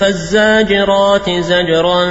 فَالزَّاجِرَاتِ زَجْرًا